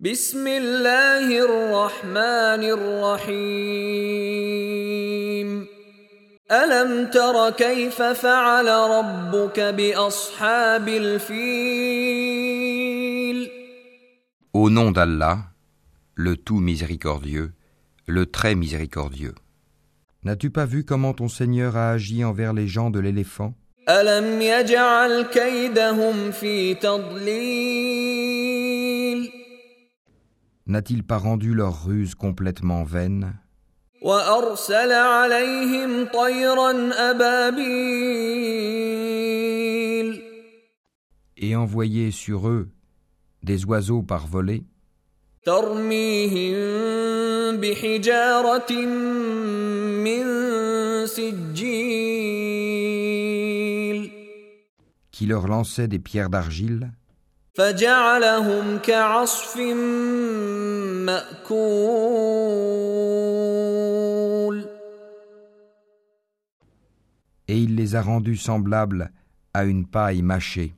بسم الله الرحمن الرحيم ألم تر كيف فعل ربك بأصحاب الفيل Au nom d'Allah, le tout miséricordieux, le très miséricordieux. N'as-tu pas vu comment ton Seigneur a agi envers les gens de l'éléphant ألم يجعل كيدهم في تضليل N'a-t-il pas rendu leur ruse complètement vaine وأرسل عليهم طيرا أبابيل et envoyé sur eux des oiseaux par volée ترميهم بحجارة من سجيل qui leur lançaient des pierres d'argile فجعلهم كعصف مأكول et il les a rendus semblables à une paille mâchée